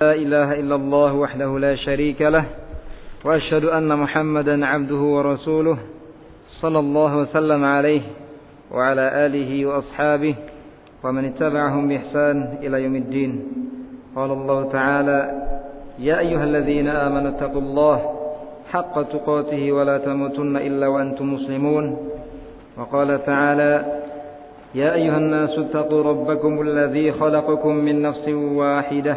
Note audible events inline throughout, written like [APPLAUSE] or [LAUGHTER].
لا إله إلا الله وحده لا شريك له وأشهد أن محمدا عبده ورسوله صلى الله وسلم عليه وعلى آله وأصحابه ومن اتبعهم بإحسان إلى يوم الدين. قال الله تعالى يا أيها الذين آمنوا اتقوا الله حق تقاته ولا تموتن إلا وأنتم مسلمون. وقال تعالى يا أيها الناس اتقوا ربكم الذي خلقكم من نفس واحدة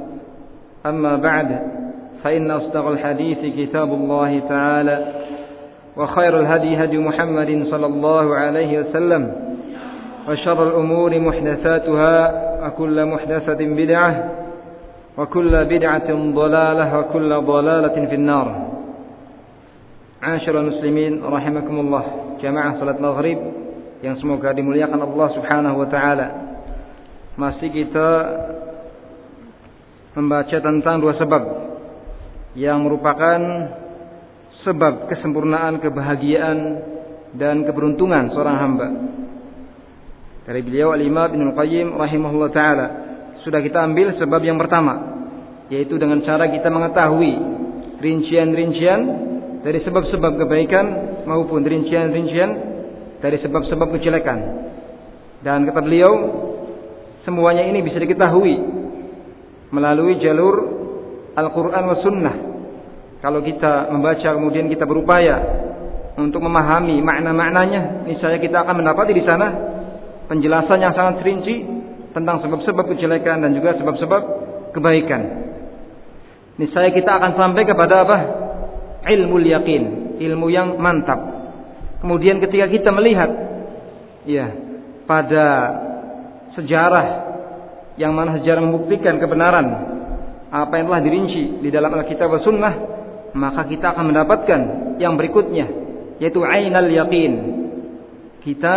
أما بعد فإن أصدق الحديث كتاب الله تعالى وخير الهدي هدي محمد صلى الله عليه وسلم وشر الأمور محدثاتها وكل محدثة بدعة وكل بدعة ضلالة وكل ضلالة في النار عاشر المسلمين رحمكم الله جماعة صلاة المغرب yang semoga dimuliakan Allah Subhanahu wa taala. Masih kita membaca tentang dua sebab yang merupakan sebab kesempurnaan kebahagiaan dan keberuntungan seorang hamba. Dari beliau Al-Imam Ibnu Qayyim rahimahullah taala sudah kita ambil sebab yang pertama yaitu dengan cara kita mengetahui rincian-rincian dari sebab-sebab kebaikan maupun rincian-rincian dari sebab-sebab kejelekan. Dan kata beliau, semuanya ini bisa diketahui melalui jalur Al-Quran wa Sunnah. Kalau kita membaca kemudian kita berupaya untuk memahami makna-maknanya, niscaya kita akan mendapati di sana penjelasan yang sangat rinci tentang sebab-sebab kejelekan dan juga sebab-sebab kebaikan. Niscaya kita akan sampai kepada apa? Ilmu yakin, ilmu yang mantap. Kemudian ketika kita melihat ya pada sejarah yang mana sejarah membuktikan kebenaran apa yang telah dirinci di dalam Alkitab dan Sunnah, maka kita akan mendapatkan yang berikutnya yaitu ainal yakin. Kita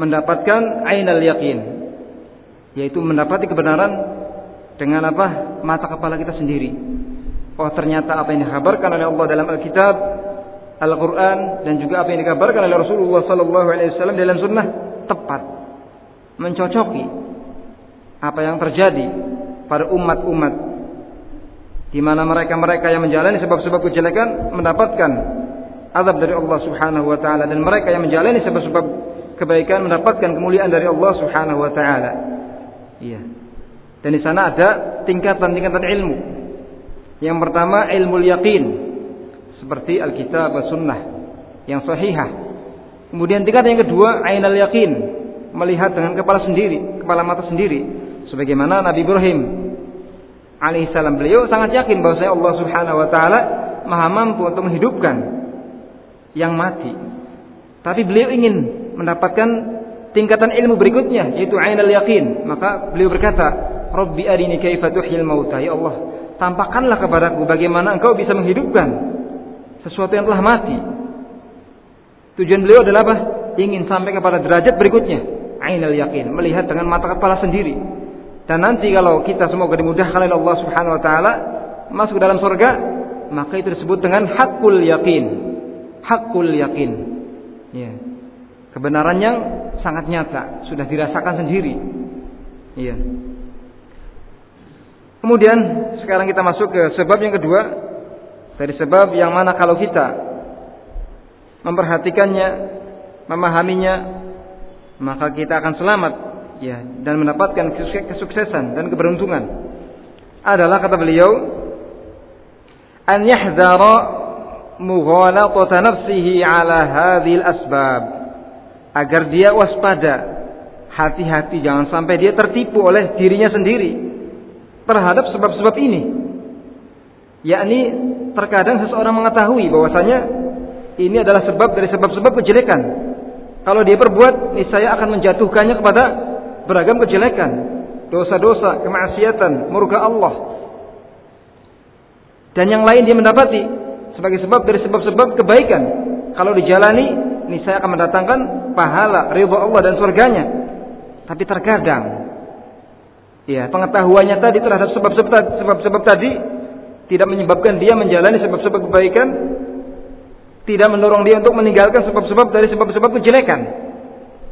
mendapatkan ainal yakin yaitu mendapati kebenaran dengan apa? mata kepala kita sendiri. Oh ternyata apa yang dikabarkan oleh Allah dalam Alkitab, Al-Quran dan juga apa yang dikabarkan oleh Rasulullah Sallallahu Alaihi Wasallam dalam Sunnah tepat, mencocoki apa yang terjadi pada umat-umat di mana mereka-mereka yang menjalani sebab-sebab kejelekan mendapatkan azab dari Allah Subhanahu wa taala dan mereka yang menjalani sebab-sebab kebaikan mendapatkan kemuliaan dari Allah Subhanahu wa taala. Iya. Dan di sana ada tingkatan-tingkatan ilmu. Yang pertama ilmu yakin seperti Alkitab dan Sunnah yang sahihah. Kemudian tingkatan yang kedua ainal yakin melihat dengan kepala sendiri, kepala mata sendiri. Sebagaimana Nabi Ibrahim alaihissalam beliau sangat yakin bahwa Allah Subhanahu wa taala maha mampu untuk menghidupkan yang mati. Tapi beliau ingin mendapatkan tingkatan ilmu berikutnya yaitu ainal yakin. Maka beliau berkata, "Rabbi arini kaifa tuhyil mauta." Ya Allah, tampakkanlah kepadaku bagaimana engkau bisa menghidupkan sesuatu yang telah mati. Tujuan beliau adalah apa? Ingin sampai kepada derajat berikutnya, ainal yakin, melihat dengan mata kepala sendiri. Dan nanti kalau kita semoga dimudahkan oleh Allah Subhanahu wa taala masuk dalam surga, maka itu disebut dengan hakul yakin. Hakul yakin. Ya. Kebenaran yang sangat nyata, sudah dirasakan sendiri. Iya. Kemudian sekarang kita masuk ke sebab yang kedua dari sebab yang mana kalau kita memperhatikannya, memahaminya, maka kita akan selamat ya dan mendapatkan kesuksesan dan keberuntungan. Adalah kata beliau an yahdhara mughalatata nafsihi ala hadhil asbab agar dia waspada hati-hati jangan sampai dia tertipu oleh dirinya sendiri terhadap sebab-sebab ini. Yakni terkadang seseorang mengetahui bahwasanya ini adalah sebab dari sebab-sebab kejelekan. Kalau dia berbuat, niscaya akan menjatuhkannya kepada beragam kejelekan. dosa-dosa, kemaksiatan, murka Allah. Dan yang lain dia mendapati sebagai sebab dari sebab-sebab kebaikan. Kalau dijalani, ini saya akan mendatangkan pahala, ridha Allah dan surganya. Tapi terkadang ya, pengetahuannya tadi terhadap sebab-sebab tadi tidak menyebabkan dia menjalani sebab-sebab kebaikan, tidak mendorong dia untuk meninggalkan sebab-sebab dari sebab-sebab kejelekan.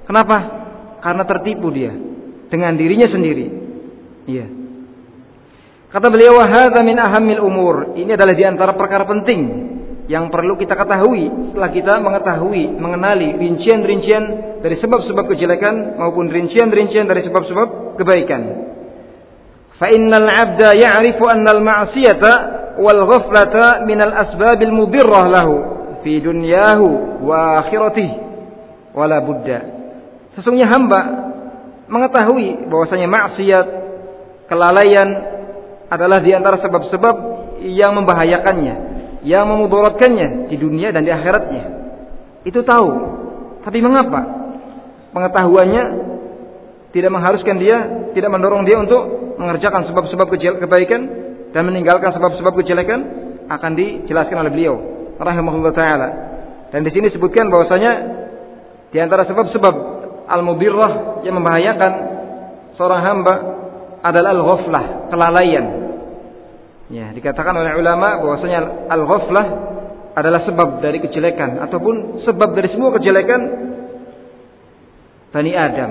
Kenapa? Karena tertipu dia dengan dirinya sendiri. Iya. Kata beliau, "Hadza min ahammil umur." Ini adalah di antara perkara penting yang perlu kita ketahui setelah kita mengetahui, mengenali rincian-rincian dari sebab-sebab kejelekan maupun rincian-rincian dari sebab-sebab kebaikan. Fa innal 'abda ya'rifu anna al-ma'siyata wal ghaflata min al-asbab al-mudirrah lahu fi dunyahu wa akhiratihi wala budda. Sesungguhnya hamba mengetahui bahwasanya maksiat, kelalaian adalah di antara sebab-sebab yang membahayakannya, yang memudaratkannya di dunia dan di akhiratnya. Itu tahu. Tapi mengapa? Pengetahuannya tidak mengharuskan dia, tidak mendorong dia untuk mengerjakan sebab-sebab kebaikan dan meninggalkan sebab-sebab kejelekan akan dijelaskan oleh beliau rahimahullah taala. Dan di sini disebutkan bahwasanya di antara sebab-sebab al-mudirrah yang membahayakan seorang hamba adalah al-ghaflah, kelalaian. Ya, dikatakan oleh ulama bahwasanya al-ghaflah adalah sebab dari kejelekan ataupun sebab dari semua kejelekan Bani Adam.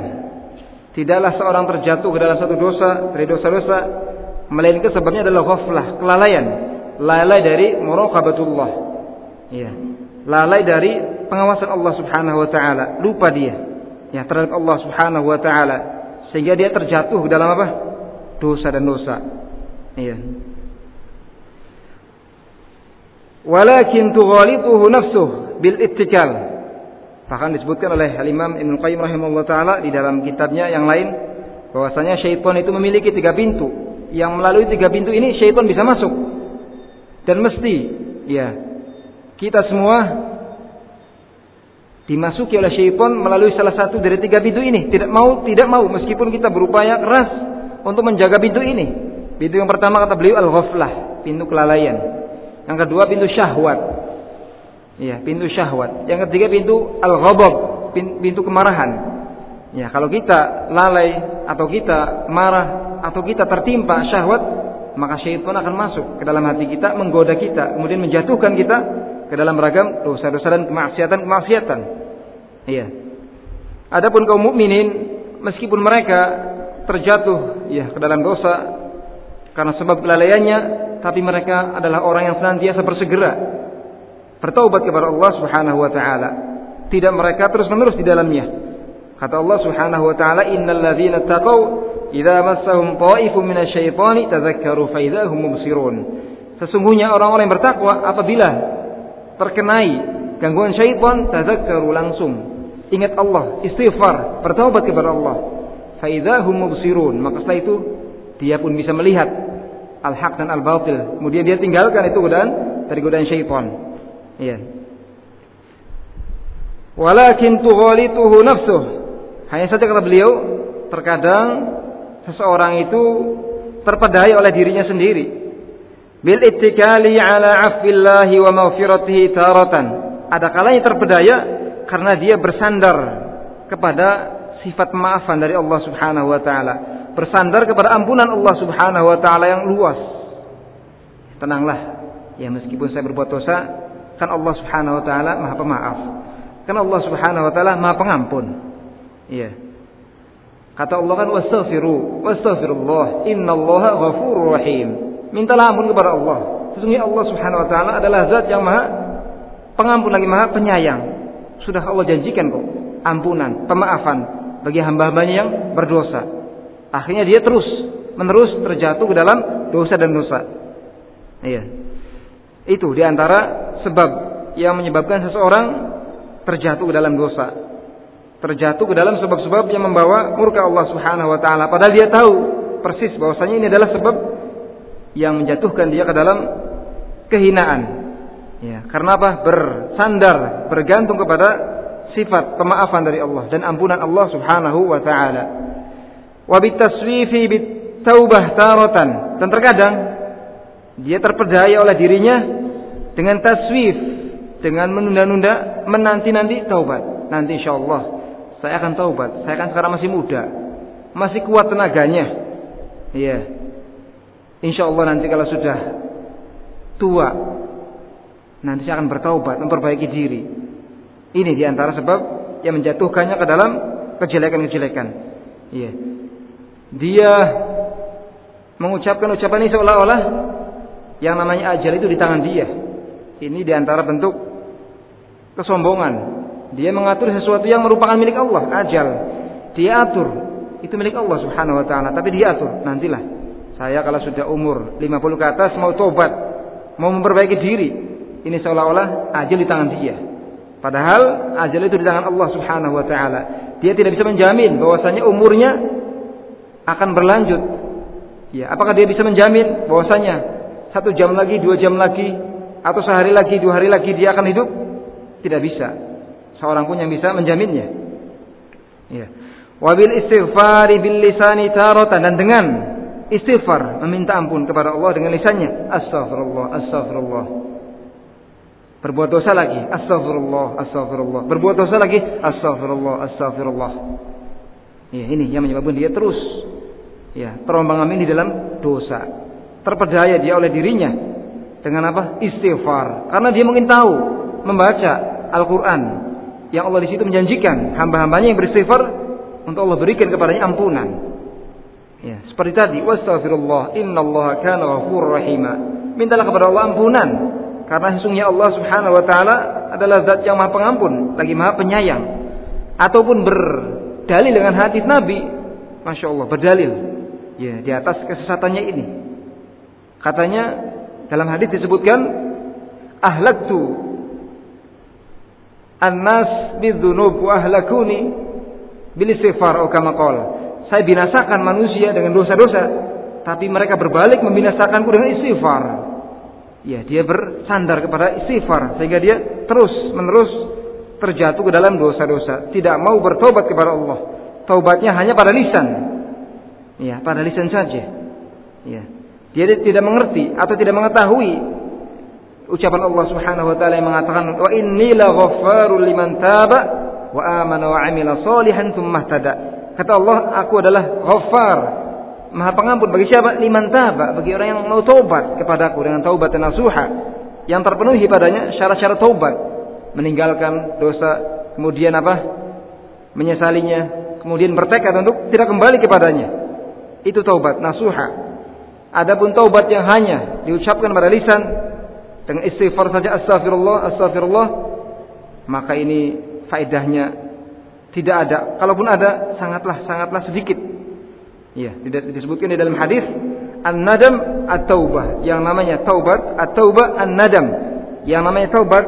Tidaklah seorang terjatuh ke dalam satu dosa dari dosa-dosa melainkan sebabnya adalah ghaflah, kelalaian, lalai dari muraqabatullah. Ya. Lalai dari pengawasan Allah Subhanahu wa taala, lupa dia ya terhadap Allah Subhanahu wa taala sehingga dia terjatuh dalam apa? dosa dan dosa. Iya. Walakin tughalituhu nafsuh bil ittikal Bahkan disebutkan oleh Al-Imam Ibn Qayyim rahimahullah taala di dalam kitabnya yang lain bahwasanya syaitan itu memiliki tiga pintu. Yang melalui tiga pintu ini syaitan bisa masuk. Dan mesti ya kita semua dimasuki oleh syaitan melalui salah satu dari tiga pintu ini. Tidak mau, tidak mau meskipun kita berupaya keras untuk menjaga pintu ini. Pintu yang pertama kata beliau al-ghaflah, pintu kelalaian. Yang kedua pintu syahwat. Ya, pintu syahwat. Yang ketiga pintu al-ghadab, pintu kemarahan. Ya, kalau kita lalai atau kita marah atau kita tertimpa syahwat, maka syaitan akan masuk ke dalam hati kita, menggoda kita, kemudian menjatuhkan kita ke dalam ragam dosa-dosa dan kemaksiatan-kemaksiatan. Iya. Adapun kaum mukminin meskipun mereka terjatuh ya ke dalam dosa karena sebab kelalaiannya, tapi mereka adalah orang yang senantiasa bersegera bertaubat kepada Allah Subhanahu wa taala. Tidak mereka terus-menerus di dalamnya. Kata Allah Subhanahu wa taala, "Innal ladzina taqaw idza massahum ta'ifun minasyaitani tadzakkaru fa idza hum mubsirun." Sesungguhnya orang-orang yang bertakwa apabila terkenai gangguan syaitan, tadzakkaru langsung ingat Allah, istighfar, bertaubat kepada Allah. Fa idza hum mubsirun. Maka setelah itu dia pun bisa melihat al-haq dan al-batil. Kemudian dia tinggalkan itu godaan dari godaan syaitan. Iya. Walakin tughalituhu nafsuh. Hanya saja kata beliau, terkadang seseorang itu terpedaya oleh dirinya sendiri. Bil ittikali ala afillahi wa maghfiratihi taratan. Ada kalanya terpedaya karena dia bersandar kepada sifat maafan dari Allah Subhanahu wa taala, bersandar kepada ampunan Allah Subhanahu wa taala yang luas. Tenanglah, ya meskipun saya berbuat dosa, Kan Allah Subhanahu wa taala Maha Pemaaf. Kan Allah Subhanahu wa taala Maha Pengampun. Iya. Kata Allah kan wastaghfiru, wastaghfirullah, innallaha ghafurur rahim. Mintalah ampun kepada Allah. Sesungguhnya Allah Subhanahu wa taala adalah zat yang Maha Pengampun lagi Maha Penyayang. Sudah Allah janjikan kok ampunan, pemaafan bagi hamba-hambanya yang berdosa. Akhirnya dia terus menerus terjatuh ke dalam dosa dan dosa. Iya. Itu di antara sebab yang menyebabkan seseorang terjatuh ke dalam dosa. Terjatuh ke dalam sebab-sebab yang membawa murka Allah Subhanahu wa taala. Padahal dia tahu persis bahwasanya ini adalah sebab yang menjatuhkan dia ke dalam kehinaan. Ya, karena apa? Bersandar, bergantung kepada sifat pemaafan dari Allah dan ampunan Allah Subhanahu wa taala. wa bitaswifi bitaubah tarotan dan terkadang dia terpedaya oleh dirinya dengan taswif dengan menunda-nunda menanti-nanti taubat nanti insyaallah saya akan taubat saya kan sekarang masih muda masih kuat tenaganya iya insyaallah nanti kalau sudah tua nanti saya akan bertaubat memperbaiki diri ini di antara sebab yang menjatuhkannya ke dalam kejelekan-kejelekan iya dia mengucapkan ucapan ini seolah-olah yang namanya ajal itu di tangan dia. Ini di antara bentuk kesombongan. Dia mengatur sesuatu yang merupakan milik Allah, ajal. Dia atur, itu milik Allah Subhanahu wa taala, tapi dia atur. Nantilah saya kalau sudah umur 50 ke atas mau tobat, mau memperbaiki diri, ini seolah-olah ajal di tangan dia. Padahal ajal itu di tangan Allah Subhanahu wa taala. Dia tidak bisa menjamin bahwasanya umurnya akan berlanjut. Ya, apakah dia bisa menjamin bahwasanya satu jam lagi, dua jam lagi, atau sehari lagi, dua hari lagi dia akan hidup? Tidak bisa. Seorang pun yang bisa menjaminnya. Ya. Wabil istighfari bil lisani taratan dan dengan istighfar meminta ampun kepada Allah dengan lisannya. Astagfirullah astagfirullah berbuat dosa lagi. Astagfirullah astagfirullah berbuat dosa lagi. Astagfirullah astagfirullah ya ini yang menyebabkan dia terus ya terombang ambing di dalam dosa. Terpedaya dia oleh dirinya dengan apa? Istighfar. Karena dia mungkin tahu membaca Al-Quran yang Allah di situ menjanjikan hamba-hambanya yang beristighfar untuk Allah berikan kepadanya ampunan ya seperti tadi wastaghfirullah innallaha kana ghafurur rahima. Mintalah kepada Allah ampunan karena sesungguhnya Allah Subhanahu wa taala adalah zat yang Maha Pengampun lagi Maha Penyayang. Ataupun berdalil dengan hadis Nabi Masya Allah berdalil. Ya di atas kesesatannya ini. Katanya dalam hadis disebutkan ahlaktu annas bidzunub wa ahlakuni bil istighfar atau kama Saya binasakan manusia dengan dosa-dosa, tapi mereka berbalik membinasakanku dengan istighfar. Ya, dia bersandar kepada istighfar sehingga dia terus menerus terjatuh ke dalam dosa-dosa, tidak mau bertobat kepada Allah. Taubatnya hanya pada lisan, Ya, pada lisan saja. Ya. Dia tidak mengerti atau tidak mengetahui ucapan Allah Subhanahu wa taala yang mengatakan wa inni la ghaffarul liman taba wa amana wa amila salihan tsumma. Kata Allah, aku adalah ghaffar, Maha pengampun bagi siapa? Liman taba, bagi orang yang mau taubat kepadaku dengan taubat dan nasuha yang terpenuhi padanya syarat-syarat taubat, meninggalkan dosa, kemudian apa? menyesalinya, kemudian bertekad untuk tidak kembali kepadanya itu taubat nasuha. Adapun taubat yang hanya diucapkan pada lisan dengan istighfar saja astagfirullah astagfirullah maka ini faedahnya tidak ada. Kalaupun ada sangatlah sangatlah sedikit. Ya, tidak disebutkan di dalam hadis an-nadam at-taubah. Yang namanya taubat at-taubah an-nadam. Yang namanya taubat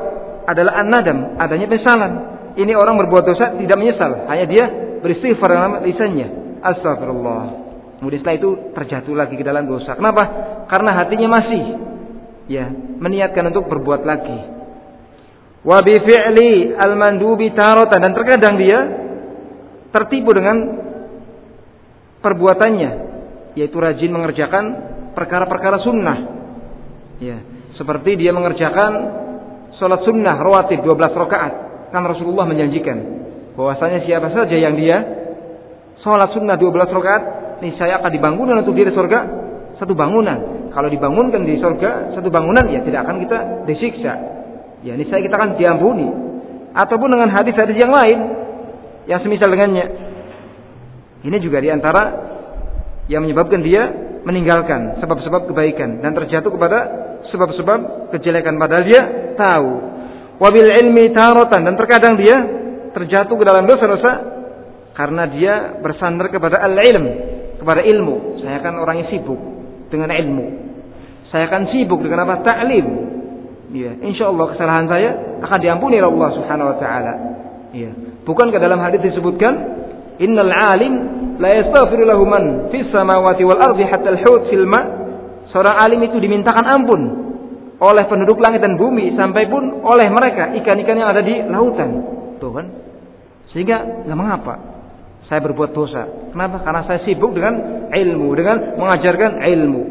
adalah an-nadam, adanya penyesalan. Ini orang berbuat dosa tidak menyesal, hanya dia beristighfar dengan lisannya. Astagfirullah. Kemudian setelah itu terjatuh lagi ke dalam dosa. Kenapa? Karena hatinya masih ya meniatkan untuk berbuat lagi. Wa bi fi'li al-mandubi taratan dan terkadang dia tertipu dengan perbuatannya yaitu rajin mengerjakan perkara-perkara sunnah. Ya, seperti dia mengerjakan sholat sunnah rawatib 12 rakaat. Kan Rasulullah menjanjikan bahwasanya siapa saja yang dia sholat sunnah 12 rakaat saya akan dibangunkan untuk dia di surga satu bangunan. Kalau dibangunkan di surga satu bangunan ya tidak akan kita disiksa. Ya saya kita akan diampuni. Ataupun dengan hadis-hadis yang lain yang semisal dengannya. Ini juga di antara yang menyebabkan dia meninggalkan sebab-sebab kebaikan dan terjatuh kepada sebab-sebab kejelekan padahal dia tahu. Wabil ilmi tarotan dan terkadang dia terjatuh ke dalam dosa-dosa karena dia bersandar kepada al-ilm kepada ilmu. Saya kan orang yang sibuk dengan ilmu. Saya akan sibuk dengan apa? Ta'lim. Ya, insya Allah kesalahan saya akan diampuni oleh Allah Subhanahu wa taala. Ya. Bukankah dalam hadis disebutkan innal alim la yastaghfiru lahu man fis samawati wal ardi hatta al-hut fil ma. Seorang alim itu dimintakan ampun oleh penduduk langit dan bumi sampai pun oleh mereka ikan-ikan yang ada di lautan. Tuh kan? Sehingga nggak mengapa Saya berbuat dosa. Kenapa? Karena saya sibuk dengan ilmu, dengan mengajarkan ilmu.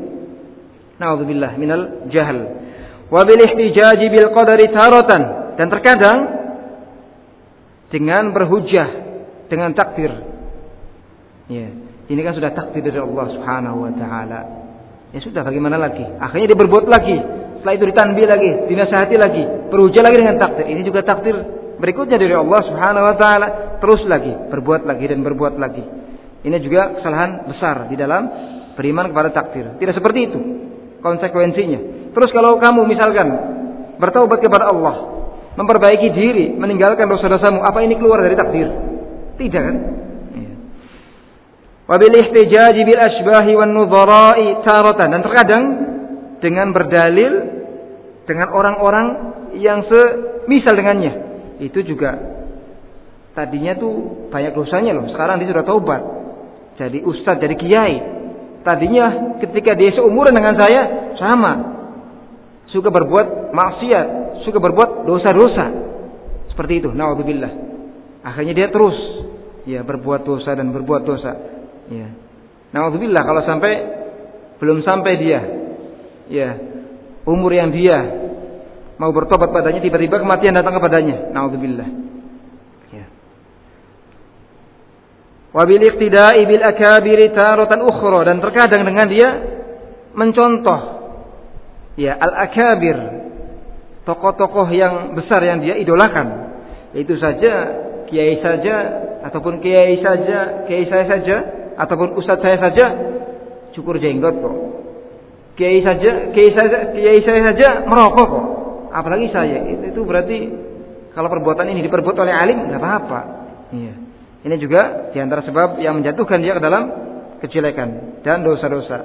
Nauzubillah minal jahal. Wa bil ihtijaji bil qadari taratan dan terkadang dengan berhujah dengan takdir. Ya, ini kan sudah takdir dari Allah Subhanahu wa taala. Ya sudah bagaimana lagi? Akhirnya dia berbuat lagi. Setelah itu ditanbih lagi, dinasihati lagi, berhujah lagi dengan takdir. Ini juga takdir berikutnya dari Allah Subhanahu wa taala. Terus lagi, berbuat lagi dan berbuat lagi. Ini juga kesalahan besar di dalam beriman kepada takdir. Tidak seperti itu konsekuensinya. Terus kalau kamu misalkan bertaubat kepada Allah, memperbaiki diri, meninggalkan dosa-dosamu, apa ini keluar dari takdir? Tidak kan? Wabil ihtijaji bil asbahi wan nudhara'i taratan dan terkadang dengan berdalil dengan orang-orang yang semisal dengannya. Itu juga tadinya tuh banyak dosanya loh. Sekarang dia sudah taubat. Jadi ustadz, jadi kiai. Tadinya ketika dia seumuran dengan saya sama. Suka berbuat maksiat, suka berbuat dosa-dosa. Seperti itu. Nauzubillah. Akhirnya dia terus ya berbuat dosa dan berbuat dosa. Ya. Nauzubillah kalau sampai belum sampai dia ya umur yang dia mau bertobat padanya tiba-tiba kematian datang kepadanya. Nauzubillah. Ya. Wa bil iqtida'i bil akabiri taratan ukhra dan terkadang dengan dia mencontoh ya al-akabir tokoh-tokoh yang besar yang dia idolakan. Itu saja kiai saja ataupun kiai saja, kiai saya saja ataupun ustadz saya saja cukur jenggot kok. Kiai saja, kiai saya, kiai saya saja merokok kok. Apalagi saya. Itu, itu berarti kalau perbuatan ini diperbuat oleh alim nggak apa-apa. Iya. Ini juga di antara sebab yang menjatuhkan dia ke dalam kejelekan dan dosa-dosa.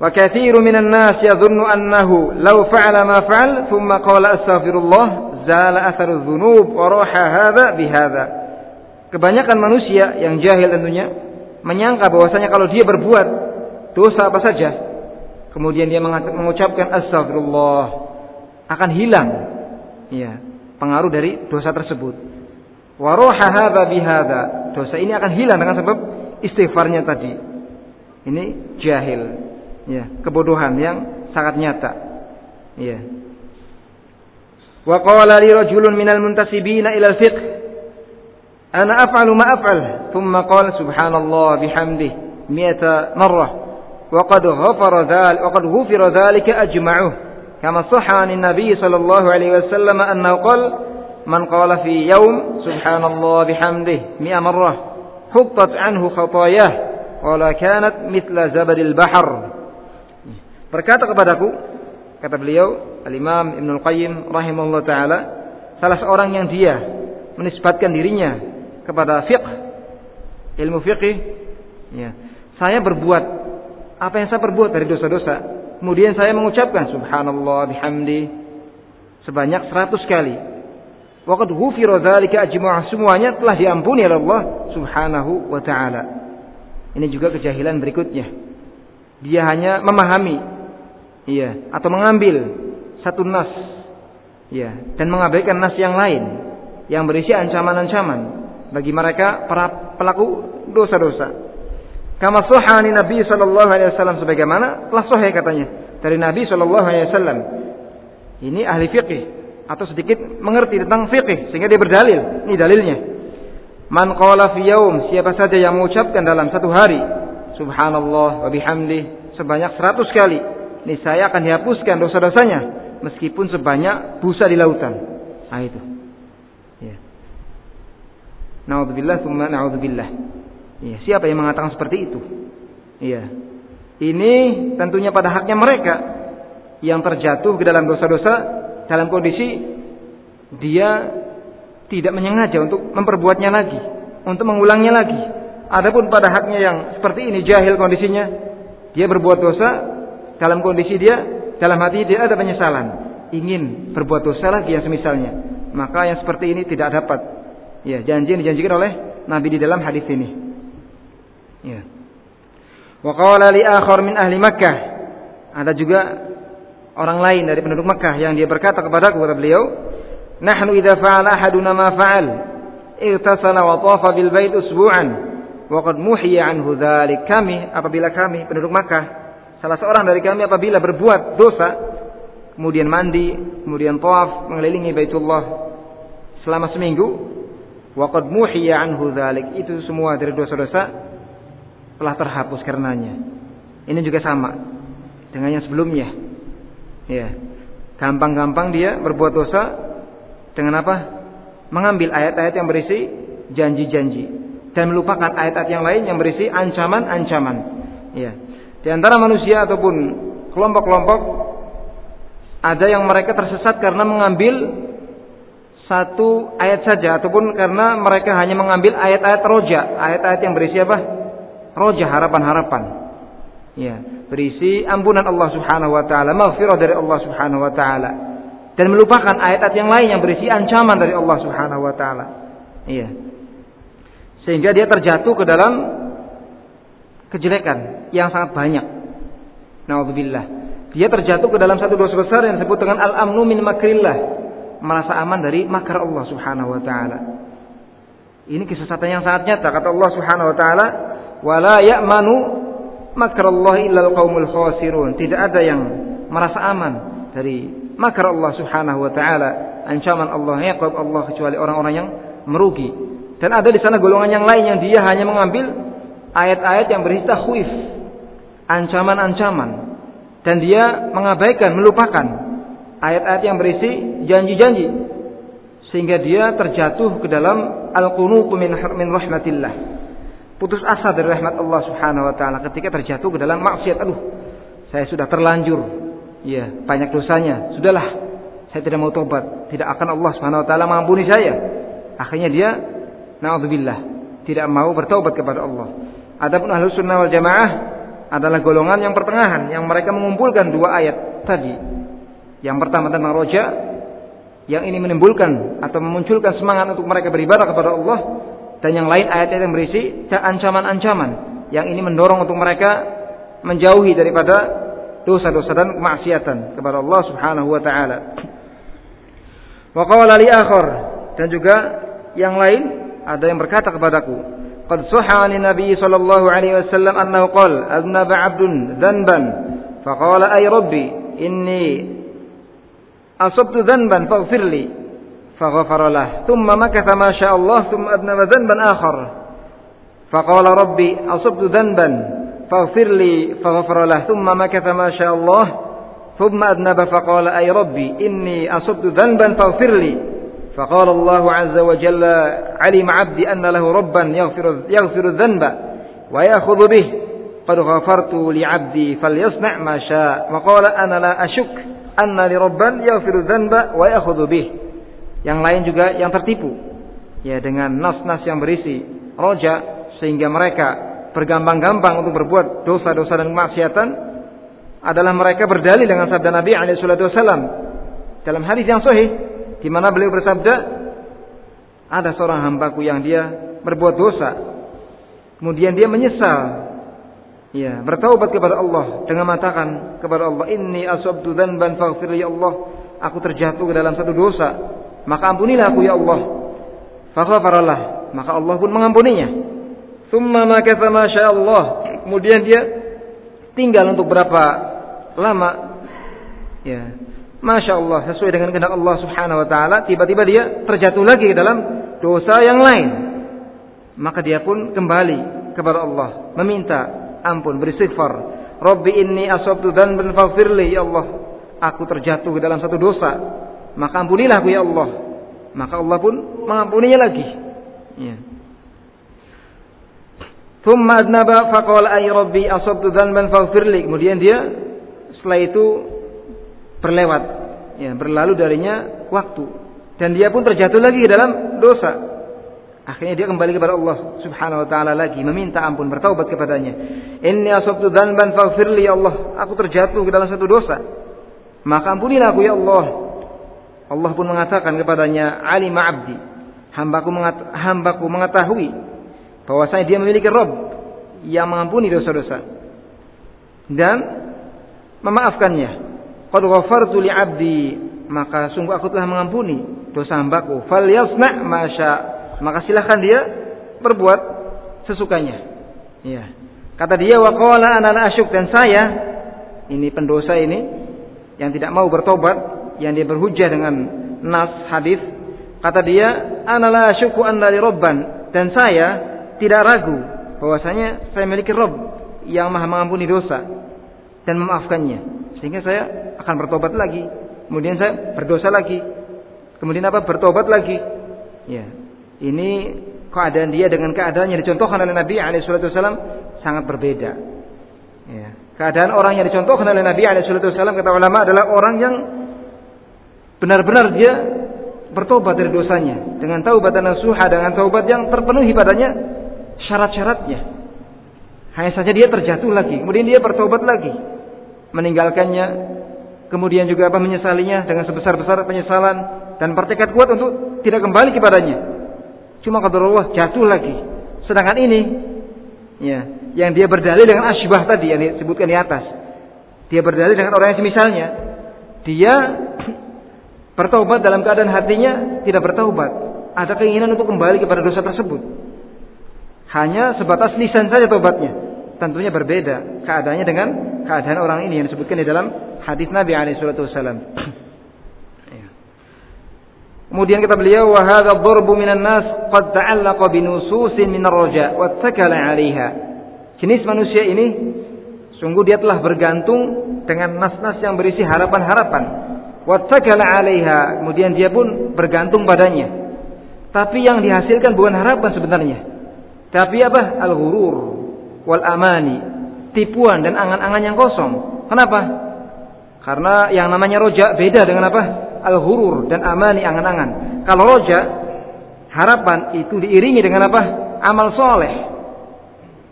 Wa katsiru minan nas yadhunnu annahu law fa'ala ma fa'al thumma qala astaghfirullah zala atharu dzunub wa raha hadha bihadza. Kebanyakan manusia yang jahil tentunya menyangka bahwasanya kalau dia berbuat dosa apa saja, kemudian dia mengucapkan astagfirullah, akan hilang ya, pengaruh dari dosa tersebut. Waroha hadza bihadza. Dosa ini akan hilang dengan sebab istighfarnya tadi. Ini jahil. Ya, kebodohan yang sangat nyata. Ya. Wa qala li rajulun minal muntasibina ila al-fiqh ana af'alu ma af'al thumma qala subhanallah bihamdih miata marrah wa qad ghafara dhalik wa qad ghufira dhalika ajma'uh kama sahha an nabi sallallahu alaihi wasallam annahu qala man qala fi yaum subhanallah بحمده mi'a marrah huttat anhu khatayah ولا kanat mitla zabadil bahar berkata kepadaku kata beliau al-imam Ibnu Al-Qayyim rahimahullah taala salah seorang yang dia menisbatkan dirinya kepada fiqh ilmu fiqh ya saya berbuat apa yang saya perbuat dari dosa-dosa. Kemudian saya mengucapkan subhanallah bihamdi sebanyak 100 kali. Waqad ghufira dzalika ajma' semuanya telah diampuni oleh Allah Subhanahu wa taala. Ini juga kejahilan berikutnya. Dia hanya memahami. Iya. Atau mengambil satu nas. Ya dan mengabaikan nas yang lain. Yang berisi ancaman-ancaman. Bagi mereka para pelaku dosa-dosa. Kama sahani Nabi sallallahu alaihi wasallam sebagaimana telah sahih katanya. Dari Nabi sallallahu alaihi wasallam. Ini ahli fikih atau sedikit mengerti tentang fikih sehingga dia berdalil. Ini dalilnya. Man qala fi yaum siapa saja yang mengucapkan dalam satu hari subhanallah wa bihamdi sebanyak 100 kali, ini saya akan dihapuskan dosa-dosanya meskipun sebanyak busa di lautan. Nah itu. Naudzubillah tsumma naudzubillah. Ya, siapa yang mengatakan seperti itu? Iya. Ini tentunya pada haknya mereka yang terjatuh ke dalam dosa-dosa dalam kondisi dia tidak menyengaja untuk memperbuatnya lagi, untuk mengulangnya lagi. Adapun pada haknya yang seperti ini jahil kondisinya, dia berbuat dosa dalam kondisi dia dalam hati dia ada penyesalan, ingin berbuat dosa lagi yang semisalnya. Maka yang seperti ini tidak dapat Ya, janji yang dijanjikan oleh Nabi di dalam hadis ini. Ya. Wa qala li akhar min ahli Makkah. Ada juga orang lain dari penduduk Makkah yang dia berkata kepada kata beliau, "Nahnu idza fa'ala ahaduna ma fa'al, irtasala wa tafa bil bait usbu'an, Waqad muhiya anhu dzalik. Kami apabila kami penduduk Makkah salah seorang dari kami apabila berbuat dosa kemudian mandi, kemudian tawaf mengelilingi Baitullah selama seminggu, waqad muhiya anhu dzalik. Itu semua dari dosa-dosa telah terhapus karenanya. Ini juga sama dengan yang sebelumnya. Ya. Gampang-gampang dia berbuat dosa dengan apa? Mengambil ayat-ayat yang berisi janji-janji dan melupakan ayat-ayat yang lain yang berisi ancaman-ancaman. Ya. Di antara manusia ataupun kelompok-kelompok ada yang mereka tersesat karena mengambil satu ayat saja ataupun karena mereka hanya mengambil ayat-ayat roja, ayat-ayat yang berisi apa? Roja harapan-harapan. Ya, berisi ampunan Allah Subhanahu wa taala, maghfirah dari Allah Subhanahu wa taala dan melupakan ayat-ayat yang lain yang berisi ancaman dari Allah Subhanahu wa taala. Iya. Sehingga dia terjatuh ke dalam kejelekan yang sangat banyak. Nauzubillah. Dia terjatuh ke dalam satu dosa besar yang disebut dengan al-amnu min makrillah. Merasa aman dari makar Allah Subhanahu wa taala. Ini kesesatan yang sangat nyata kata Allah Subhanahu wa taala, "Wala ya'manu makrallah illa al-qaumul khasirun." Tidak ada yang merasa aman dari makar Allah Subhanahu wa taala, ancaman Allah, iqab Allah kecuali orang-orang yang merugi. Dan ada di sana golongan yang lain yang dia hanya mengambil ayat-ayat yang berisi takhwif, ancaman-ancaman dan dia mengabaikan, melupakan ayat-ayat yang berisi janji-janji sehingga dia terjatuh ke dalam al-qunut min min rahmatillah. Putus asa dari rahmat Allah Subhanahu wa taala ketika terjatuh ke dalam maksiat. Aduh, saya sudah terlanjur. Ya, banyak dosanya. Sudahlah, saya tidak mau tobat. Tidak akan Allah Subhanahu wa taala mengampuni saya. Akhirnya dia naudzubillah, tidak mau bertobat kepada Allah. Adapun ahlus sunnah wal jamaah adalah golongan yang pertengahan yang mereka mengumpulkan dua ayat tadi. Yang pertama tentang roja yang ini menimbulkan atau memunculkan semangat untuk mereka beribadah kepada Allah dan yang lain ayat-ayat yang berisi ancaman-ancaman yang ini mendorong untuk mereka menjauhi daripada dosa-dosa dan kemaksiatan kepada Allah Subhanahu wa taala. Wa qala li akhar dan juga yang lain ada yang berkata kepadaku قد صح عن النبي صلى الله عليه وسلم أنه قال أذنب عبد ذنبا فقال أي ربي إني أصبت ذنبا فاغفر لي فغفر له. ثم مكث ما شاء الله ثم أذنب ذنبا آخر. فقال ربي أصبت ذنبا فاغفر لي فغفر له. ثم مكث ما شاء الله ثم أذنب فقال أي ربي إني أصبت ذنبا فاغفر لي. فقال الله عز وجل علم عبدي أن له ربا يغفر, يغفر الذنب ويأخذ به. قد غفرت لعبدي فليصنع ما شاء. وقال أنا لا أشك أن لربا يغفر الذنب ويأخذ به. Yang lain juga yang tertipu. Ya dengan nas-nas yang berisi roja sehingga mereka bergampang-gampang untuk berbuat dosa-dosa dan kemaksiatan adalah mereka berdalil dengan sabda Nabi alaihi dalam hadis yang sahih di mana beliau bersabda, ada seorang hambaku yang dia berbuat dosa, kemudian dia menyesal, ya bertaubat kepada Allah dengan mengatakan kepada Allah, Inni asabtu dzanban faghfir ya Allah, aku terjatuh ke dalam satu dosa, maka ampunilah aku ya Allah. Faghfaralah, maka Allah pun mengampuninya. Thumma makatha masya Allah. Kemudian dia tinggal untuk berapa lama? Ya, Masya Allah, sesuai dengan kehendak Allah Subhanahu Wa Taala, tiba-tiba dia terjatuh lagi ke dalam dosa yang lain. Maka dia pun kembali kepada Allah, meminta ampun, beristighfar. Rabbi inni asabtu dzanban faghfirli ya Allah. Aku terjatuh ke dalam satu dosa, maka ampunilah aku ya Allah. Maka Allah pun mengampuninya lagi. Ya. Thumma adnaba faqala ay rabbi asabtu dzanban faghfirli. Kemudian dia setelah itu berlewat, ya, berlalu darinya waktu dan dia pun terjatuh lagi dalam dosa. Akhirnya dia kembali kepada Allah Subhanahu wa taala lagi meminta ampun, bertaubat kepadanya. Inni asabtu dzanban faghfirli ya Allah, aku terjatuh ke dalam satu dosa. Maka ampunilah aku ya Allah. Allah pun mengatakan kepadanya, "Alima 'abdi." Hambaku mengat hambaku mengetahui bahwasanya dia memiliki Rabb yang mengampuni dosa-dosa dan memaafkannya. Qad ghafartu li 'abdi, maka sungguh aku telah mengampuni dosa hambaku. Falyasna' masya. Maka silahkan dia berbuat sesukanya. Ya. Kata dia wa qala ana asyuk dan saya ini pendosa ini yang tidak mau bertobat, yang dia berhujah dengan nas hadis, kata dia ana la asyuku an li rabban dan saya tidak ragu bahwasanya saya memiliki Rob yang maha mengampuni dosa dan memaafkannya. Sehingga saya akan bertobat lagi. Kemudian saya berdosa lagi. Kemudian apa? Bertobat lagi. Ya. Ini keadaan dia dengan keadaan yang dicontohkan oleh Nabi SAW sangat berbeda. Ya. Keadaan orang yang dicontohkan oleh Nabi SAW kata ulama adalah orang yang benar-benar dia bertobat dari dosanya dengan taubat dan nasuha dengan taubat yang terpenuhi padanya syarat-syaratnya. Hanya saja dia terjatuh lagi, kemudian dia bertobat lagi, meninggalkannya, kemudian juga apa menyesalinya dengan sebesar-besar penyesalan dan bertekad kuat untuk tidak kembali kepadanya. Cuma kata Allah jatuh lagi. Sedangkan ini ya, yang dia berdalil dengan asybah tadi yang disebutkan di atas. Dia berdalil dengan orang yang semisalnya. Dia bertobat dalam keadaan hatinya tidak bertobat. Ada keinginan untuk kembali kepada dosa tersebut. Hanya sebatas lisan saja tobatnya. Tentunya berbeda keadaannya dengan keadaan orang ini yang disebutkan di dalam hadis Nabi alaihi wasallam. [CLEARS THROAT] Kemudian kata beliau wa hadha dharbu minan nas qad ta'allaqa bi nususin min ar-raja wa takala 'alaiha. Jenis manusia ini sungguh dia telah bergantung dengan nas-nas yang berisi harapan-harapan. Wa takala 'alaiha. Kemudian dia pun bergantung padanya. Tapi yang dihasilkan bukan harapan sebenarnya. Tapi apa? Al-ghurur wal amani. Tipuan dan angan-angan yang kosong. Kenapa? Karena yang namanya roja beda dengan apa? al-hurur dan amani angan-angan. Kalau roja, harapan itu diiringi dengan apa? Amal soleh.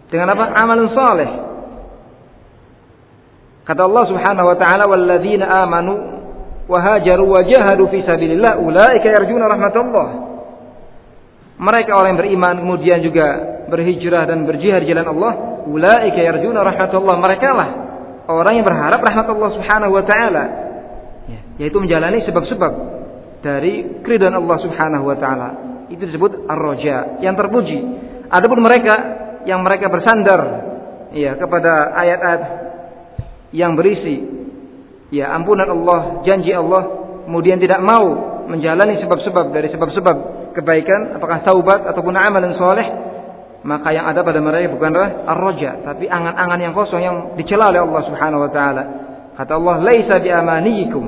Dengan apa? Amal soleh. Kata Allah Subhanahu wa taala, "Walladzina amanu wa hajaru wa jahadu fi sabilillah ulaika yarjuna rahmatullah." Mereka orang yang beriman kemudian juga berhijrah dan berjihad jalan Allah, ulaika yarjuna rahmatullah. Mereka lah orang yang berharap rahmat Allah Subhanahu wa taala yaitu menjalani sebab-sebab dari keridhaan Allah Subhanahu wa taala. Itu disebut ar-raja, yang terpuji. Adapun mereka yang mereka bersandar ya kepada ayat-ayat yang berisi ya ampunan Allah, janji Allah, kemudian tidak mau menjalani sebab-sebab dari sebab-sebab kebaikan, apakah taubat ataupun amalan soleh, maka yang ada pada mereka bukanlah ar-raja, tapi angan-angan yang kosong yang dicela oleh Allah Subhanahu wa taala. Kata Allah, "Laisa bi amaniyikum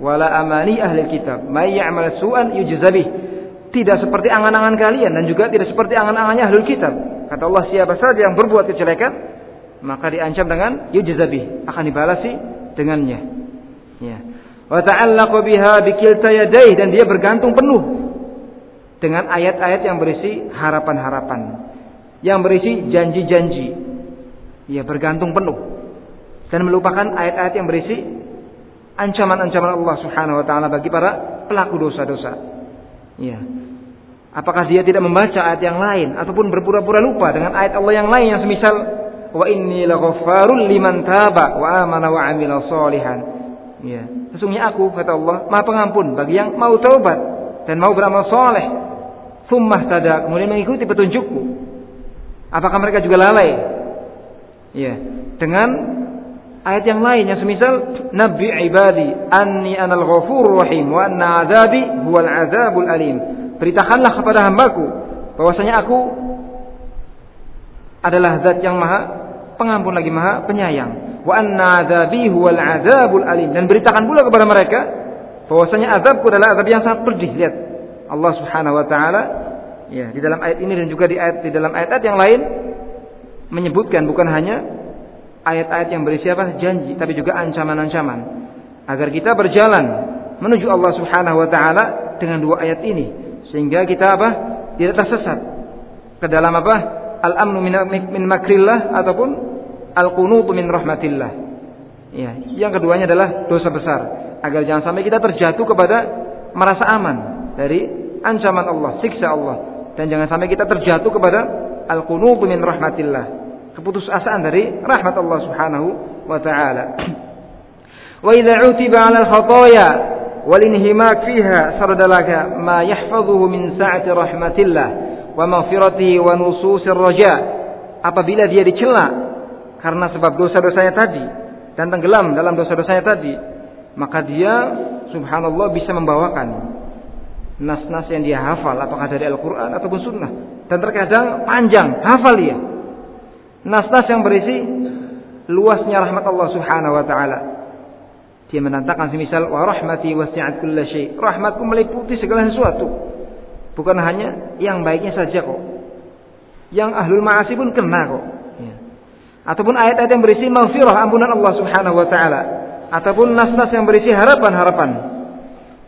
wala amani ahli kitab. May ya'mal su'an yujzabih tidak seperti angan-angan kalian dan juga tidak seperti angan-angannya ahli kitab. Kata Allah siapa saja yang berbuat kejelekan maka diancam dengan yujzabih akan dibalasi dengannya. ya wa ta'allaqu biha bikilta yadayhi dan dia bergantung penuh dengan ayat-ayat yang berisi harapan-harapan yang berisi janji-janji ya bergantung penuh dan melupakan ayat-ayat yang berisi ancaman-ancaman Allah Subhanahu wa taala bagi para pelaku dosa-dosa. Ya. Apakah dia tidak membaca ayat yang lain ataupun berpura-pura lupa dengan ayat Allah yang lain yang semisal wa inni laghaffarul liman taba wa amana wa amila salihan. Ya. Sesungguhnya aku kata Allah, Maha Pengampun bagi yang mau taubat dan mau beramal saleh. Tsumma tada kemudian mengikuti petunjukku. Apakah mereka juga lalai? Ya. Dengan ayat yang lain yang semisal Nabi ibadi anni anal ghafur rahim wa anna azabi huwal azabul alim. Beritakanlah kepada hambaku bahwasanya aku adalah zat yang maha pengampun lagi maha penyayang. Wa anna azabi huwal azabul alim. Dan beritakan pula kepada mereka bahwasanya azabku adalah azab yang sangat pedih. Lihat Allah Subhanahu wa taala ya di dalam ayat ini dan juga di ayat di dalam ayat-ayat yang lain menyebutkan bukan hanya ayat-ayat yang berisi apa? Janji, tapi juga ancaman-ancaman. Agar kita berjalan menuju Allah Subhanahu wa taala dengan dua ayat ini sehingga kita apa? Tidak tersesat ke dalam apa? Al-amnu min makrillah ataupun al-qunutu min rahmatillah. Ya, yang keduanya adalah dosa besar agar jangan sampai kita terjatuh kepada merasa aman dari ancaman Allah, siksa Allah dan jangan sampai kita terjatuh kepada al-qunutu min rahmatillah keputusasaan dari rahmat Allah Subhanahu wa taala. [CLEARS THROAT] Wa idza utiba 'ala al-khataya wal inhimak fiha saradalaka ma yahfazuhu min sa'ati rahmatillah wa maghfiratihi wa nususir raja apabila dia dicela karena sebab dosa-dosanya tadi dan tenggelam dalam dosa-dosanya tadi maka dia subhanallah bisa membawakan nas-nas yang dia hafal apakah dari Al-Qur'an ataupun sunnah dan terkadang panjang hafal dia nas-nas yang berisi luasnya rahmat Allah Subhanahu wa taala dia menantangkan semisal wa rahmati wasi'at kulla. Rahmatku meliputi segala sesuatu. Bukan hanya yang baiknya saja kok. Yang ahlul ma'asi pun kena kok. Ataupun ayat-ayat yang berisi maghfirah ampunan Allah Subhanahu wa taala. Ataupun nas-nas yang berisi harapan-harapan.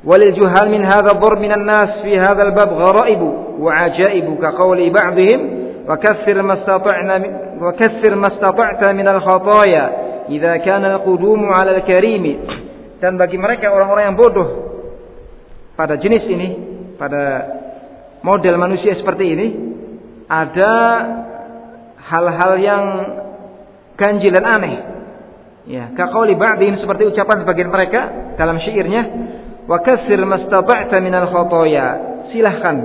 Walil juhal min hadha dhur minan nas fi hadha al-bab gharaibu wa ajaibu ka qawli ba'dihim. Wa kathir mastata'na wa kathir mastata'ta min al-khataya idza kana al-qudumu 'ala al-karimi. Dan bagi mereka orang-orang yang bodoh pada jenis ini pada model manusia seperti ini ada hal-hal yang ganjil dan aneh ya kaqauli ba'dihim seperti ucapan sebagian mereka dalam syairnya wa kassir mastata'ta minal khotoya silahkan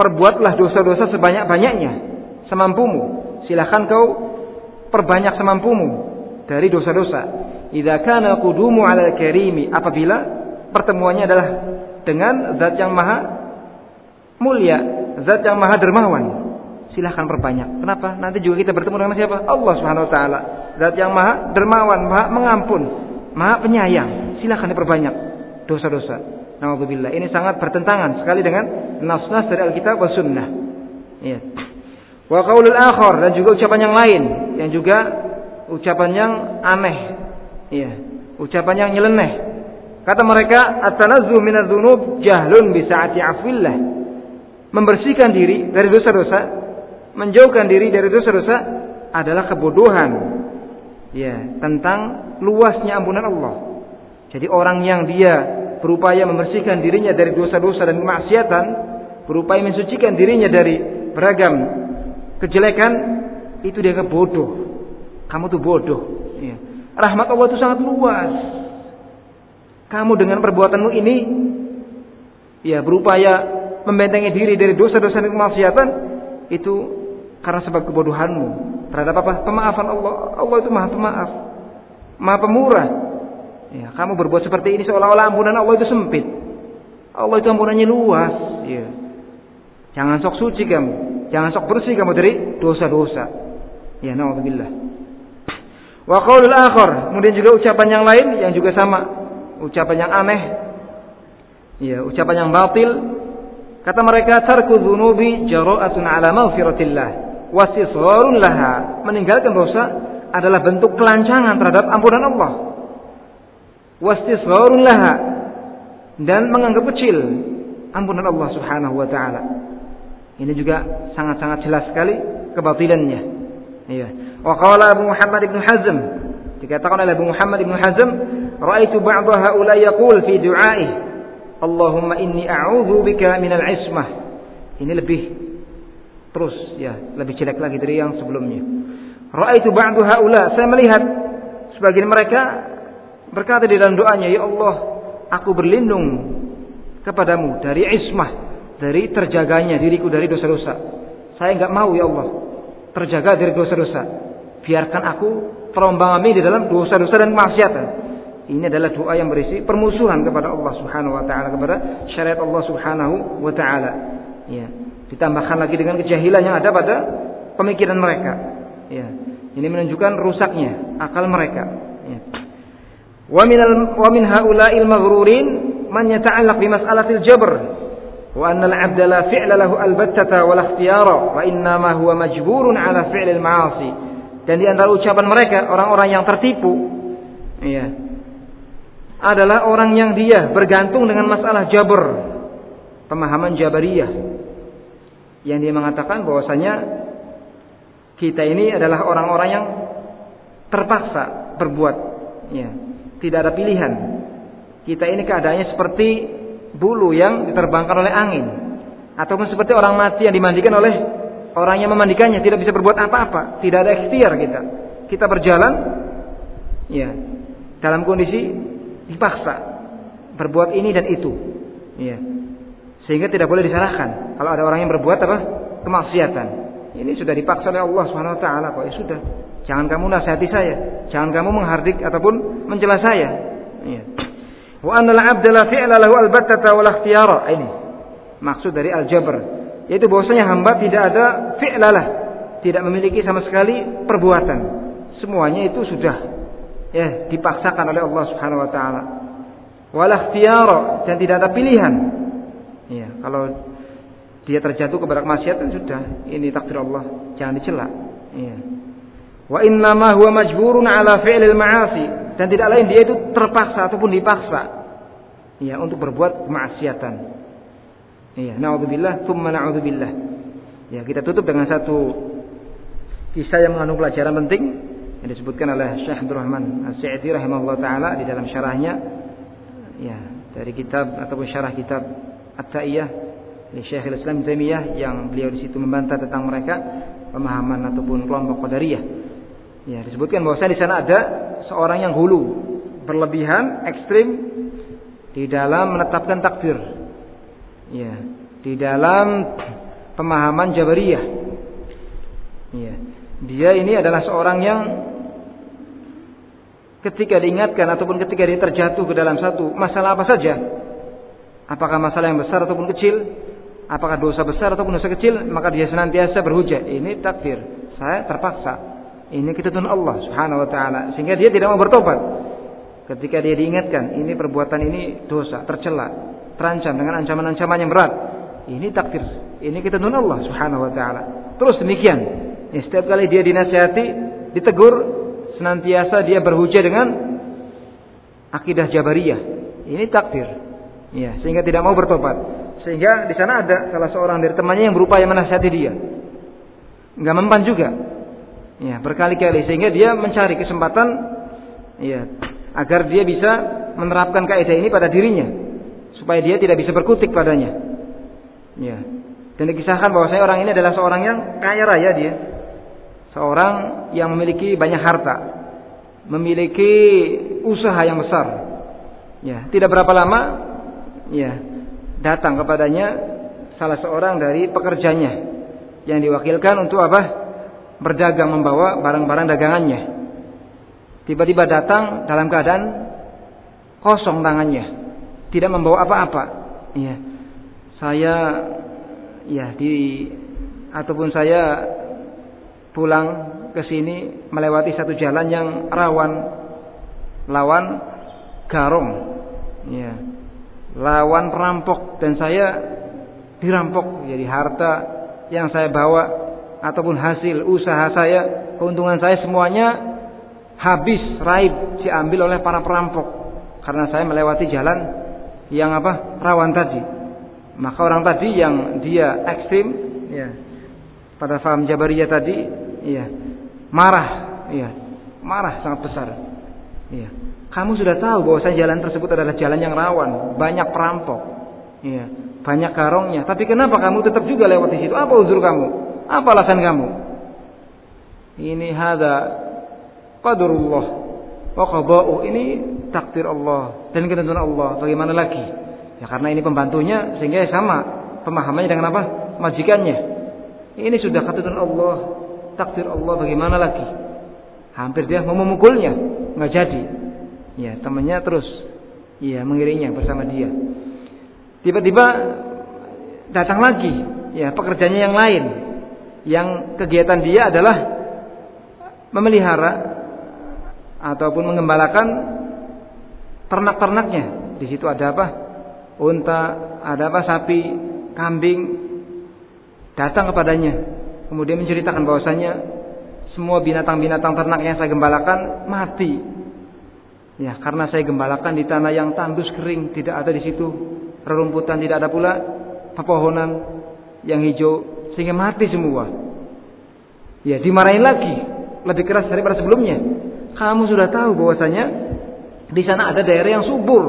perbuatlah dosa-dosa sebanyak-banyaknya semampumu silahkan kau perbanyak semampumu dari dosa-dosa. Idza kana qudumu 'ala al-karimi apabila pertemuannya adalah dengan zat yang maha mulia, zat yang maha dermawan. Silahkan perbanyak. Kenapa? Nanti juga kita bertemu dengan siapa? Allah Subhanahu wa taala. Zat yang maha dermawan, maha mengampun, maha penyayang. Silahkan diperbanyak dosa-dosa. Nauzubillah. Ini sangat bertentangan sekali dengan nas-nas dari Alkitab dan Sunnah. Ya. Wa qaulul akhar dan juga ucapan yang lain yang juga ucapan yang aneh. Iya, ucapan yang nyeleneh. Kata mereka, at-tanazzu minadz-dzunub jahlun bi sa'ati afillah. Membersihkan diri dari dosa-dosa, menjauhkan diri dari dosa-dosa adalah kebodohan. Ya, tentang luasnya ampunan Allah. Jadi orang yang dia berupaya membersihkan dirinya dari dosa-dosa dan kemaksiatan, berupaya mensucikan dirinya dari beragam kejelekan, itu dia kebodoh. Kamu tuh bodoh. Ya. Rahmat Allah itu sangat luas. Kamu dengan perbuatanmu ini ya berupaya membentengi diri dari dosa-dosa dan kemaksiatan itu karena sebab kebodohanmu terhadap apa? Pemaafan Allah. Allah itu Maha Pemaaf, Maha Pemurah. Ya, kamu berbuat seperti ini seolah-olah ampunan Allah itu sempit. Allah itu ampunannya luas. Ya. Jangan sok suci kamu, jangan sok bersih kamu dari dosa-dosa. Ya, naudzubillah. Wa qaulul akhar, kemudian juga ucapan yang lain yang juga sama, ucapan yang aneh. Ya, ucapan yang batil. Kata mereka tarku dzunubi jara'atun ala maghfiratillah wa sisgharun laha. Meninggalkan dosa adalah bentuk kelancangan terhadap ampunan Allah. Wastisgharun laha dan menganggap kecil ampunan Allah Subhanahu wa taala. Ini juga sangat-sangat jelas sekali kebatilannya. Iya. Wa qala Abu Muhammad ibn Hazm dikatakan oleh Abu Muhammad ibn Hazm, "Ra'aitu ba'd haula yaqul fi du'aih, Allahumma inni a'udzu bika minal ismah." Ini lebih terus ya, lebih jelek lagi dari yang sebelumnya. Ra'aitu ba'd haula, saya melihat sebagian mereka berkata di dalam doanya, "Ya Allah, aku berlindung kepadamu dari ismah, dari terjaganya diriku dari dosa-dosa. Saya enggak mau ya Allah terjaga dari dosa-dosa biarkan aku terombang ambing di dalam dosa-dosa dan maksiatan. Ini adalah doa yang berisi permusuhan kepada Allah Subhanahu wa taala kepada syariat Allah Subhanahu wa taala. Ya. Ditambahkan lagi dengan kejahilan yang ada pada pemikiran mereka. Ya. Ini menunjukkan rusaknya akal mereka. Ya. Wa min wa min haula'il maghrurin man yata'allaq bi mas'alatil jabr wa anna al-'abda la fi'la lahu albattata wa la ikhtiyara wa inna ma huwa majburun 'ala fi'lil ma'asi dan di antara ucapan mereka orang-orang yang tertipu ya adalah orang yang dia bergantung dengan masalah jabr pemahaman jabariyah yang dia mengatakan bahwasanya kita ini adalah orang-orang yang terpaksa berbuat ya tidak ada pilihan kita ini keadaannya seperti bulu yang diterbangkan oleh angin ataupun seperti orang mati yang dimandikan oleh Orang yang memandikannya tidak bisa berbuat apa-apa, tidak ada ikhtiar kita. Kita berjalan ya dalam kondisi dipaksa berbuat ini dan itu. Ya. Sehingga tidak boleh disalahkan kalau ada orang yang berbuat apa? kemaksiatan. Ini sudah dipaksa oleh Allah Subhanahu wa taala kok. Ya sudah. Jangan kamu nasihati saya, jangan kamu menghardik ataupun mencela saya. Iya. Wa anna al-'abda la fi'la lahu al-battata wa ikhtiyara. Ini maksud dari al-jabr, yaitu bahwasanya hamba tidak ada fi'lalah, tidak memiliki sama sekali perbuatan. Semuanya itu sudah ya dipaksakan oleh Allah Subhanahu wa taala. Wal dan tidak ada pilihan. Ya, kalau dia terjatuh kepada kemaksiatan sudah ini takdir Allah, jangan dicela. Ya. Wa inna ma huwa majburun ala fi'lil ma'asi dan tidak lain dia itu terpaksa ataupun dipaksa ya untuk berbuat kemaksiatan. Iya, naudzubillah, tsumma naudzubillah. Ya, kita tutup dengan satu kisah yang mengandung pelajaran penting yang disebutkan oleh Syekh Abdul Rahman rahimahullah taala di dalam syarahnya ya, dari kitab ataupun syarah kitab At-Ta'iyah Syekhul Islam Taimiyah yang beliau di situ membantah tentang mereka pemahaman ataupun kelompok Qadariyah. Ya, disebutkan bahwa di sana ada seorang yang hulu, berlebihan, ekstrim di dalam menetapkan takdir. Ya, di dalam pemahaman Jabariyah. Ya, dia ini adalah seorang yang ketika diingatkan ataupun ketika dia terjatuh ke dalam satu masalah apa saja, apakah masalah yang besar ataupun kecil, apakah dosa besar ataupun dosa kecil, maka dia senantiasa berhujah. Ini takdir. Saya terpaksa. Ini ketentuan Allah Subhanahu wa taala sehingga dia tidak mau bertobat. Ketika dia diingatkan, ini perbuatan ini dosa, tercela, terancam dengan ancaman-ancaman yang berat. Ini takdir. Ini ketentuan Allah Subhanahu wa taala. Terus demikian. Ya, setiap kali dia dinasihati, ditegur, senantiasa dia berhujah dengan akidah Jabariyah. Ini takdir. Ya, sehingga tidak mau bertobat. Sehingga di sana ada salah seorang dari temannya yang berupaya menasihati dia. Enggak mempan juga. Ya, berkali-kali sehingga dia mencari kesempatan ya, agar dia bisa menerapkan kaidah ini pada dirinya supaya dia tidak bisa berkutik padanya. Ya. Dan dikisahkan bahwa saya orang ini adalah seorang yang kaya raya dia. Seorang yang memiliki banyak harta, memiliki usaha yang besar. Ya, tidak berapa lama ya, datang kepadanya salah seorang dari pekerjanya yang diwakilkan untuk apa? Berdagang membawa barang-barang dagangannya. Tiba-tiba datang dalam keadaan kosong tangannya, tidak membawa apa-apa. Ya, saya ya di ataupun saya pulang ke sini melewati satu jalan yang rawan lawan garong. Ya, lawan perampok dan saya dirampok. Jadi harta yang saya bawa ataupun hasil usaha saya keuntungan saya semuanya habis raib diambil oleh para perampok. Karena saya melewati jalan yang apa? Rawan tadi. Maka orang tadi yang dia ekstrim ya pada faham Jabariyah tadi ya marah ya marah sangat besar ya kamu sudah tahu bahwa jalan tersebut adalah jalan yang rawan, banyak perampok, ya, banyak karongnya. Tapi kenapa kamu tetap juga lewat di situ? Apa uzur kamu? Apa alasan kamu? Ini hada qadrullah wa qada'u. Ini takdir Allah dan ketentuan Allah. Bagaimana lagi? Ya karena ini pembantunya sehingga sama pemahamannya dengan apa? Majikannya. Ini sudah ketentuan Allah, takdir Allah. Bagaimana lagi? Hampir dia mau memukulnya, nggak jadi. Ya, temannya terus ya mengiringnya bersama dia. Tiba-tiba datang lagi ya pekerjaannya yang lain yang kegiatan dia adalah memelihara ataupun mengembalakan ternak-ternaknya. Di situ ada apa? Unta, ada apa? Sapi, kambing datang kepadanya. Kemudian menceritakan bahwasanya semua binatang-binatang ternak yang saya gembalakan mati Ya, karena saya gembalakan di tanah yang tandus kering, tidak ada di situ rerumputan, tidak ada pula pepohonan yang hijau sehingga mati semua. Ya, dimarahin lagi lebih keras daripada sebelumnya. Kamu sudah tahu bahwasanya di sana ada daerah yang subur.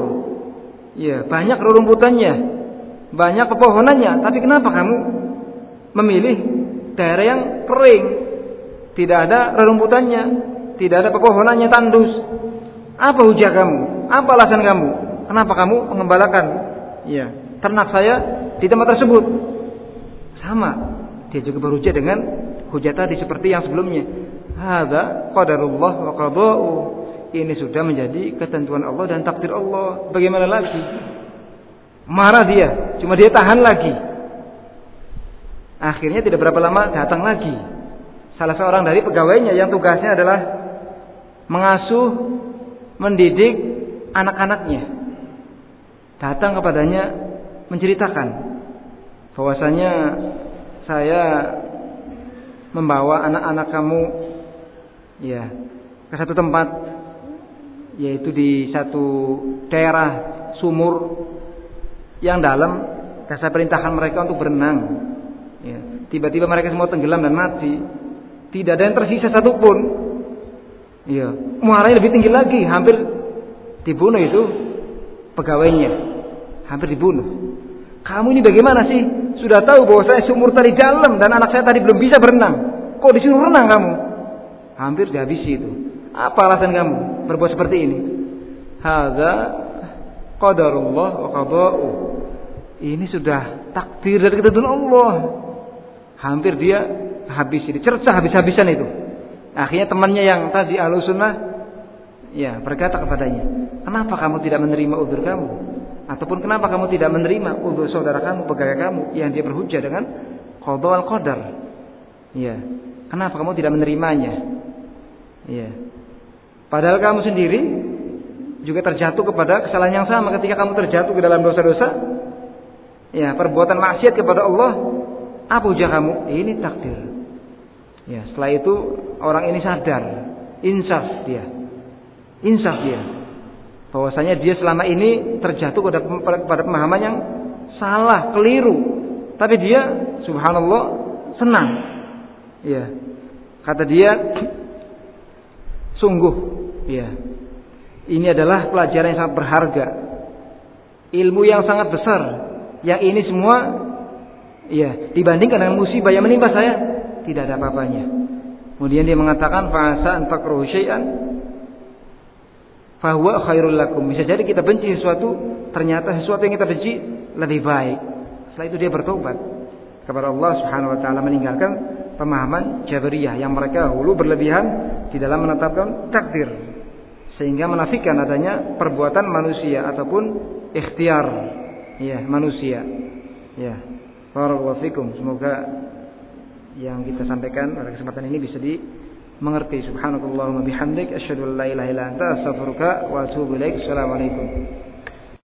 Ya, banyak rerumputannya, banyak pepohonannya, tapi kenapa kamu memilih daerah yang kering? Tidak ada rerumputannya, tidak ada pepohonannya tandus. Apa hujah kamu? Apa alasan kamu? Kenapa kamu mengembalakan ya, ternak saya di tempat tersebut. Sama. Dia juga berhujah dengan hujah tadi seperti yang sebelumnya. Hadza qadarullah wa qada'u. Ini sudah menjadi ketentuan Allah dan takdir Allah. Bagaimana lagi? Marah dia, cuma dia tahan lagi. Akhirnya tidak berapa lama datang lagi. Salah seorang dari pegawainya yang tugasnya adalah mengasuh, mendidik anak-anaknya. Datang kepadanya menceritakan bahwasanya saya membawa anak-anak kamu ya ke satu tempat yaitu di satu daerah sumur yang dalam dan saya perintahkan mereka untuk berenang ya. Tiba-tiba mereka semua tenggelam dan mati. Tidak ada yang tersisa satupun ya muaranya lebih tinggi lagi hampir dibunuh itu pegawainya hampir dibunuh kamu ini bagaimana sih sudah tahu bahwa saya sumur tadi dalam dan anak saya tadi belum bisa berenang kok disuruh renang kamu hampir dihabisi itu apa alasan kamu berbuat seperti ini? Hadza qadarullah wa qada'u. Ini sudah takdir dari ketentuan Allah. Hampir dia habis ini, cercah habis-habisan itu. Akhirnya temannya yang tadi ahlu sunnah ya berkata kepadanya, kenapa kamu tidak menerima udur kamu? Ataupun kenapa kamu tidak menerima udur saudara kamu, pegawai kamu yang dia berhujah dengan qada al qadar? Ya. Kenapa kamu tidak menerimanya? Ya. Padahal kamu sendiri juga terjatuh kepada kesalahan yang sama ketika kamu terjatuh ke dalam dosa-dosa. Ya, perbuatan maksiat kepada Allah. Apa ujar kamu? Ini takdir. Ya, setelah itu orang ini sadar, insaf dia. Insaf dia. Bahwasanya dia selama ini terjatuh kepada, pada pemahaman yang salah, keliru. Tapi dia subhanallah senang. Ya. Kata dia, Sungguh, ya. Ini adalah pelajaran yang sangat berharga. Ilmu yang sangat besar. Yang ini semua ya, dibandingkan dengan musibah yang menimpa saya, tidak ada apa-apanya. Kemudian dia mengatakan fa'asa an takruhu syai'an fahuwa khairul lakum. Bisa jadi kita benci sesuatu, ternyata sesuatu yang kita benci lebih baik. Setelah itu dia bertobat kepada Allah Subhanahu wa taala meninggalkan pemahaman Jabariyah yang mereka hulu berlebihan di dalam menetapkan takdir sehingga menafikan adanya perbuatan manusia ataupun ikhtiar ya manusia ya fikum semoga yang kita sampaikan pada kesempatan ini bisa di mengerti subhanakallahumma bihamdik asyhadu an la ilaha illa anta astaghfiruka wa atubu ilaik. Assalamualaikum